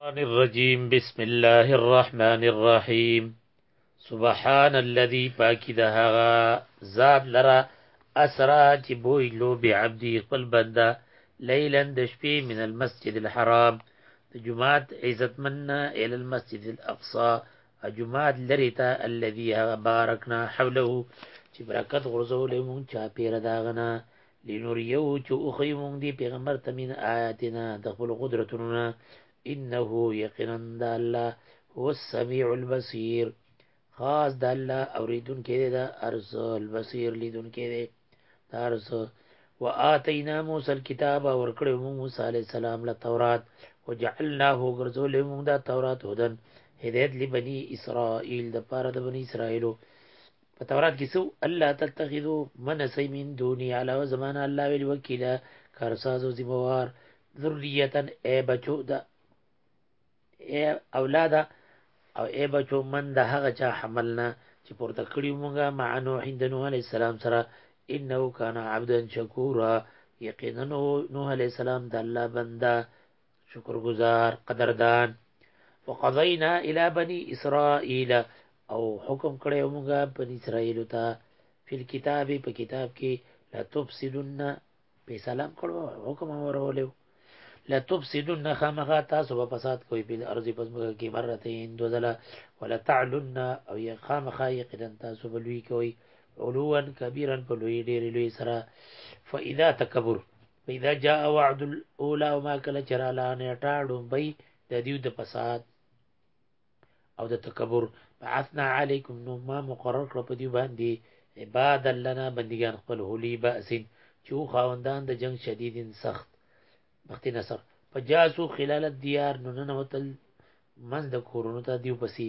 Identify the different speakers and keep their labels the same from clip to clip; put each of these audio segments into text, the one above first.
Speaker 1: الشيطان الرجيم بسم الله الرحمن الرحيم سبحان الذي پاکی ده هغه ذات لرا اسرا چې بوی لو بعبدی خپل بنده لیلا د شپې من المسجد الحرام د جمعات عزت مننا الى المسجد الاقصى جمعات لري ته الذي هغه بارکنا حوله چې برکت غرزولې مونږ چا پیر داغنا لنريه چې وښیو مونږ دې پیغمبر ته من آیاتنا د خپل قدرتونو نه انه یقینا د الله هو السميع البصير خاص د الله اوریدونکی دی د ارز البصير لیدونکی دی د ارز وآتینا موسی الكتاب ورکړو موږ موسی علی السلام له تورات وجعلناه غرزول موږ دا تورات هدن هدایت لبنی اسرائیل د پاره د بنی اسرائیلو په تورات کې څو الله تتخذو من سي من دوني علاوه زمانه الله ویل وکیل کارساز او ذمہوار ذریتن اے بچو دا اے اولاد او اے بچو من د هغه چا حملنا چې پورته کړی مونږه مع نوح د نوح علی السلام سره انه کان عبدا شکورا یقینا نوح علی السلام د الله بنده شکرګزار قدردان وقضینا الی بنی اسرائیل او حکم کړی موږ بنی اسرائیل ته فی الكتاب په کتاب کې لا تفسدن په سلام کړو حکم اورولو لا تفسدن خامغه تاسو په فساد کوي په ارض پس موږ کې مرتين دوزلا ولا تعلن او یا خامخه یقینا تاسو بلوي کوي علوا کبیرا په لوی ډیر لوی سره فاذا تکبر پیدا جاء وعد الاولى وما کله چراله نیټه ډومبي د دیو د فساد او د تکبر بعثنا علیکم نو ما مقرر کړ په دیو باندې عباد لنا بندگان خپل هلی باسین چې خواندان د جنگ شدید سخت وخت نصر فجاسو خلال الديار نو نن وتل منځ د کورونو ته دیو پسی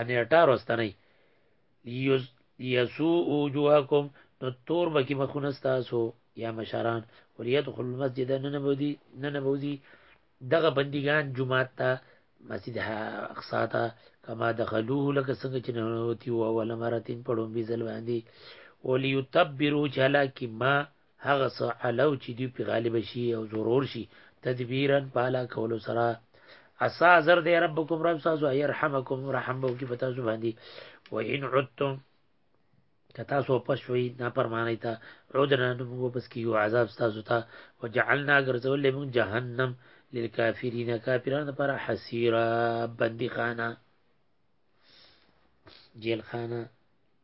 Speaker 1: انیټار واستنی یوز یسو وجوهکم نو تور بکی مخونه ستاسو یا مشران ولیدخل المسجد نن بودی نن بوزی دغه بندگان جمعات ته مسجد اقصا ته کما دخلوه لکه څنګه چې ننوتی او اول مرتين پړم بي ځل باندې وليتبرو چالاکی ما هغه څه علو چې دوی په غالب شي او ضرور شي تدبیرا بالا کولو سره اسا زر دې ربکم رب سازو يرحمکم رحم بو کې پتا سو باندې و ان عدتم کتا سو پښوی نه پرمانه تا عودنا نو پس کیو عذاب تاسو ته وجعلنا غرزول من جهنم للكافرین کافرانو لپاره حسیرا بندی خانه جیل خانه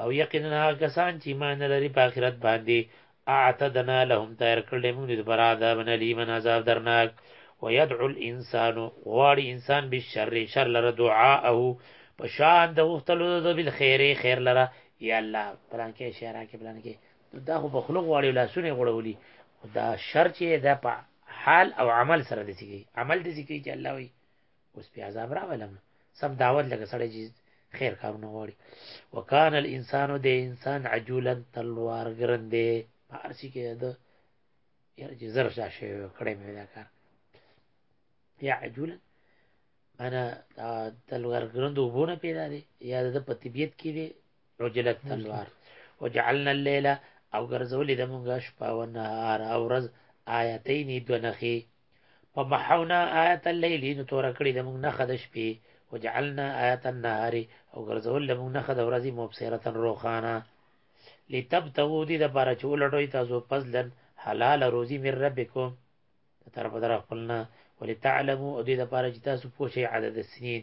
Speaker 1: او یقینا هغه کسان چی ایمان نلری په آخرت باندی اعتدنا لهم تیار کړل موږ دوی لپاره عذابا الیما عذاب درناک ويدعو الانسان غواړي انسان بالشر شر لره دعاءه په شان د غختلو د بالخير خیر لره یا الله پلان کې شعر کې پلان کې دا خو په خلق غواړي لاسونه غړولي دا شر چې دا په حال او عمل سره د سکی عمل د سکی چې الله وي اوس په عذاب راولم سم دعوت لګ سړی چې خیر کارونه غواړي وکان الانسان د انسان عجولا تلوار ګرندې فارسی کې ده یار چې زر شا شي کړې مې دا کار یا عجولا انا تلوار ګرند وبونه پیدا دي یا د په طبيعت کې دي عجلت تلوار وجعلنا الليل او ګرځولې د مونږه شپه او نهار او ورځ آیتین دو نخي په محونا آیت الليل نو تور کړی د موږ نه خد شپې وجعلنا آیت النهار او ګرځول موږ نه خد ورځې مبصره روخانه لتبتغو دي د پاره چې ولټوي تاسو فضلن حلال روزي من ربکم طرف در خپلنا ولتعلموا او دې د پاره چې تاسو پوه شئ عدد السنين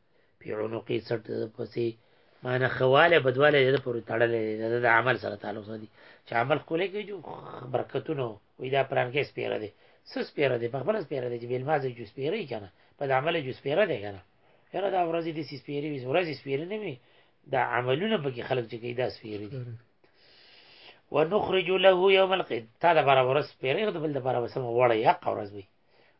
Speaker 1: په عنقي څټ پسې معنی خواله بدواله د پر تړلې د د عمل سره تعلق سره دي چې عمل کولای کوي جو برکتونه وي دا پلان کې سپیره دي سس پیره دي په خپل سپیره دي چې بل مازه جو سپیره یې کنه په عمل جو سپیره دي کنه یره دا ورځ دي سپیره وي ورځ سپیره نه وي دا عملونه پکې خلک چې کوي دا سپیره دي ونخرج له يوم القيامه تا دا برابر سپیره د بل د برابر سم وړه یا قورز وي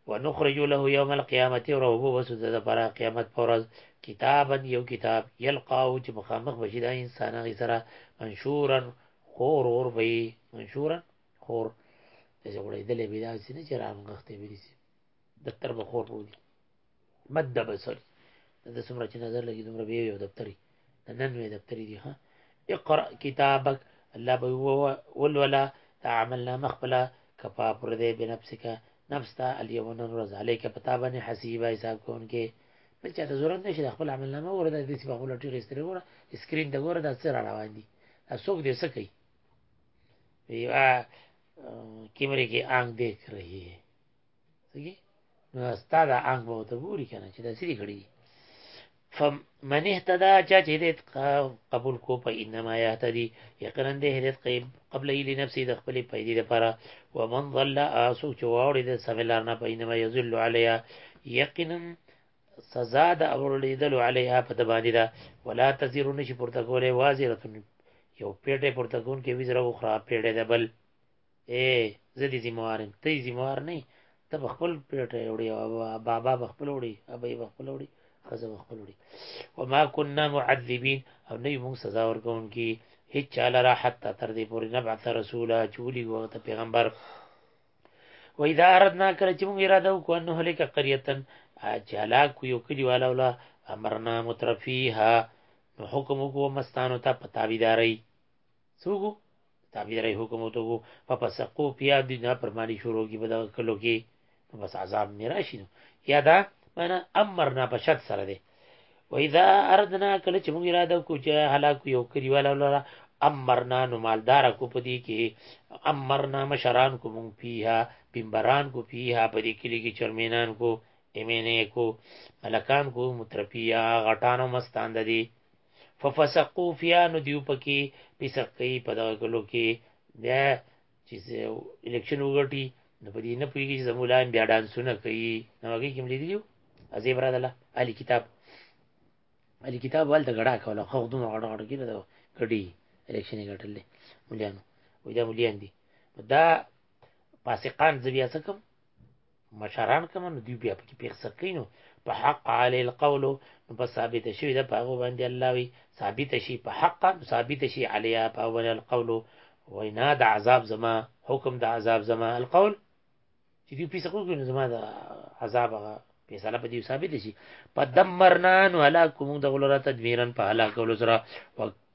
Speaker 1: ونخرج له يوم القيامه اور او بو وسو د پر قیامت پر ورځ کتابا یو کتاب یلقاو چې مخامخ بشي دا انسان غي سره منشورا خور اور بي منشورا خور چې وړې دلې بي دا چې نه چې رام غختې بي دي د تر بخور پرو دي مد د بصري د څومره چې نظر لګي دومره به یو دفتري د نن وې دفتري دي ها اقرا کتابک الله به ولولا تعامل نامه خپل کفا پر دې بنفسک نفس ته الیوم نن ورځ علیک پتا باندې حسیبه حساب کوونکې بل چاته ضرورت نشي د خپل عمل نامه ورته د سبا خپل ټیغ استری ګوره سکرین ته ګوره دا څه را روان دي دا څوک دې څه کوي وی کیمرې کې آنګ دیکھ رہی ہے سګي نو ستا د آنګ به ته ګوري کنه چې دا سری کړی فمن اهتدى چا چې هدایت قبول کو په انما يهتدي یقینا دې هدایت قیب قبل ایلی نفسي د خپل پیدې لپاره ومن ضل اسو چې واوړي د سملار نه په انما يذل عليها یقینا سزا د اوریدل عليها په تبانی دا ولا تزير نشي پورته کوله وازره یو پیټه پورته کون کې وزره اخرى پیټه ده بل اې زه دې ذمہ وار یم ته ذمہ وار نه ته په خپل پلیټ وړي او بابا په خپل وړي ابي په خپل وړي خزه په خپل وړي وما كنا معذبين او نه موږ سزا ورکون کی هیڅ چاله را حتی تر دې پورې نه بعث رسولا چولی وخت پیغمبر و اذا اردنا کله چې موږ اراده وکړو انه هلک قريتن چې هلاک یو کلی والا ولا امرنا مترفيها نو حکم وکړو مستانو ته پتاویداري څوګو تابعداري حکم وته وو په پسقو بیا د نه پرمانی شروع کی په دغه کلو کې نو بس عذاب نه راشي نو یا دا معنا امرنا په شد سره دی و اذا اردنا کله چې موږ اراده وکړو چې هلاکو یو کری والا ولا امرنا نو مالدار کو پدی کې امرنا مشران کو مونږ پیها بمبران کو پیها پدی کلی کې چرمینان کو ایمینه کو ملکان کو مترپیا غټانو مستان ددی ففسقو فیا نو دیو پکې پیسق کوي په دغه کلو کې بیا چې الیکشن وګټي نو په دې نه پوهېږي چې زموږ لایم بیا ډانسونه کوي نو هغې کې هم لیدلي یو عزیب را دله علي کتاب علي کتاب والته ګډا کوله خو دومره غړ غړ کېده ګډي الیکشن یې ګټلې ملیانو وایي دا ملیان دي دا فاسقان زه بیا څه کوم مشران کوم نو دوی بیا پکې پیښ سکینو په حق علی القول نو په ثابت شوی د پاغو باندې الله وی ثابت شي په حق ثابت شي علیا په اول القول وینا د عذاب زما حکم د عذاب زما القول چې دوی پیښ کوو نو زما د عذاب هغه فیصله په دې ثابت شي په دمرنا نو هلاکو موږ د غلره تدمیرن په هلاکولو سره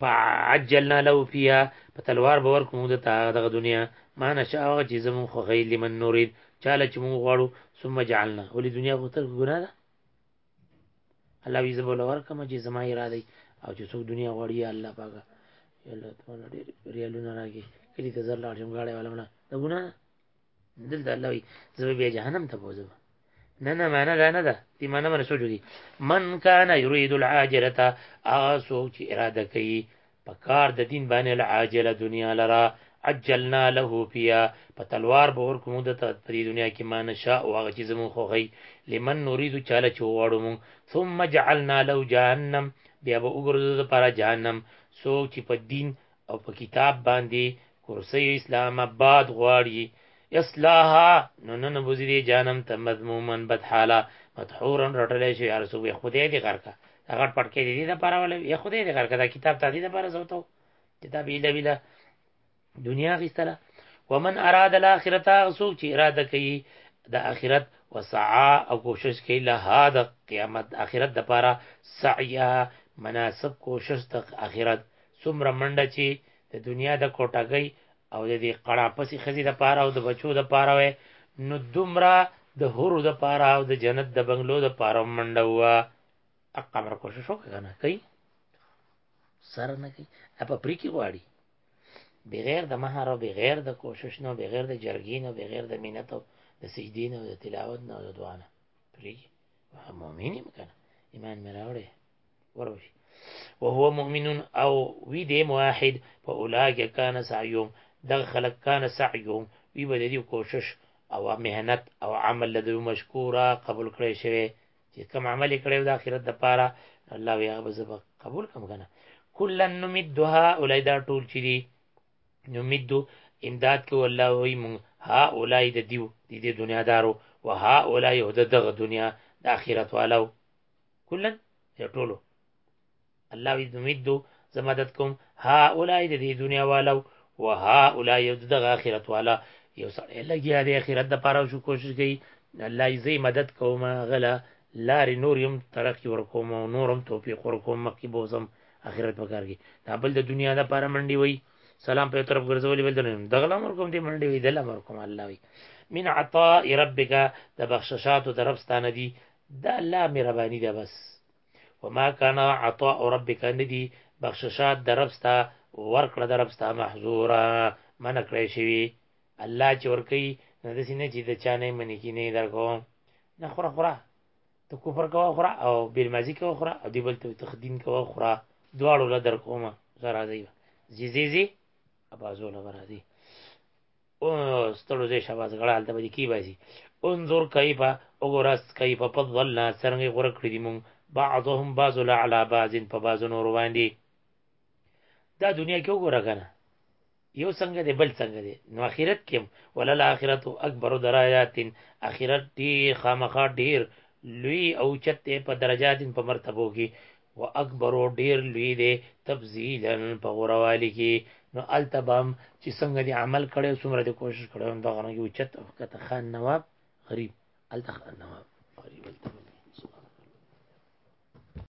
Speaker 1: فعجلنا له فيها په تلوار به ورکو موږ ته دغه دنیا ما نشه هغه چې زموږ خوښی لمن نورید چاله چې موږ غواړو ثم جعلنا ولې دنیا غوښتل ګناه ده الله وی زبول ورکم چې زما اراده او چې څوک دنیا غواړي الله پاکه یاله ته ډېر ریالونه راګي کلی ته زر لاړ شم غاړې والا مړه د ګناه دلته الله وي زه به بیا جهنم ته بوځم نه نه معنا دا نه ده دې معنا باندې سوچ وکړي من کان یرید العاجلته هغه څوک چې اراده کوي په کار د دین باندې العاجله دنیا لره عجلنا له فيها په تلوار به ورکو موږ ته په دې دنیا کې ما نشا او هغه چې زموږ خوښي لمن نريد چاله چې وړو موږ ثم جعلنا له جهنم بیا به وګرځو د پاره جهنم څوک چې په دین او په کتاب باندې کرسی اسلام آباد غواړي اصلاحا نو نن بوزي دي جانم ته مذموما بدحاله مدحورا رټلې شي هر څوک خدای دې غرکا هغه پټکې دې د پاره ولې یا خدای دې غرکا دا کتاب ته دې د پاره زوتو کتاب ایله ویله دنیا غیستله ومن اراد الاخرته غسوک چې اراده کوي د اخرت وسعا او کوشش کوي له هدا قیامت اخرت د پاره سعیا مناسب کوشش د اخرت څومره منډه چي د دنیا د کوټګۍ او د دې قړاپسې ښځې دپاره او د بچو دپاره وه نو دومره د حورو دپاره او د جنت د بنګلو دپاره هم منډه وه اقا مر کوشش وکړه که نه کوي سره نه کوي په پري کې غواړي بغیر د مهر او بغیر د کوشش نه بغیر د جرګې نه بغیر د مینت او د سجدې نه او د تلاوت نه او د دعا نه پرېږي مؤمن یم که نه ایمان مې راوړی وروش وهو مؤمن او وی دی موحد فاولئک کان سعیهم دغه خلق کان سعیهم وی به دی کوشش او مهنت او عمل د مشکورا قبول کړی شوی چې کوم عمل کړی د آخرت د پاره الله وی هغه به قبول کوم کنه کلن نمد هؤلاء دا ټول چې دي نمد امداد کو الله وی مون هؤلاء د دیو د دې دنیا دارو وهؤلاء د دغه دنیا د آخرت والو کلن یا ټولو الله وی ممدو زه مدد کوم ها اولای د دې دنیا والو و ها اولای یو دغه آخرت والا یو سړی لګیا دی آخرت د پاره شو کوشش کوي الله یې زه مدد کوم غلا لارې نور هم ترقي ورکوم او نور هم توفیق ورکوم مخکې بوزم آخرت په کار کې دا بل د دنیا د پاره منډي وي سلام په طرف ګرځولې بل دنه دغه امر کوم دې منډي وي دل امر کوم الله وي من عطاء ربک د بخششاتو د رب ستانه دي دا الله مهرباني ده بس وما كان عطاء ربك ندي بخششات دربستا ورکړه دربستا محظورا من کړی شوی الله چې ورکی نه دسی نه چې د چانه منی کی نه درکو نه خورا خورا ته کفر کوه خورا او بیل مازی کوه خورا او دی بل ته تخدین کوه خورا دواړو له درکوما زرا دی زی زی زی ابازو له برا دی او ستړو زې شاباس غړال ته به کی باسي انظر کیف وګورست کیف فضلنا څنګه غره کړی دی مونږ بعضهم بعض على بعض په بعض نور باندې دا دنیا کې وګوره کنه یو څنګه دی بل څنګه دی نو اخرت کې ولل اخرت اکبر درجات اخرت دی خامخا ډیر لوی او چته په درجات په مرتبو کې و اکبر ډیر لوی دی تفضیلا په غوروالی کی نو التبام چې څنګه دی عمل کړي او څومره دی کوشش کړي هم دغه نه یو چت او کته خان نواب غریب الته خان نواب غریب الته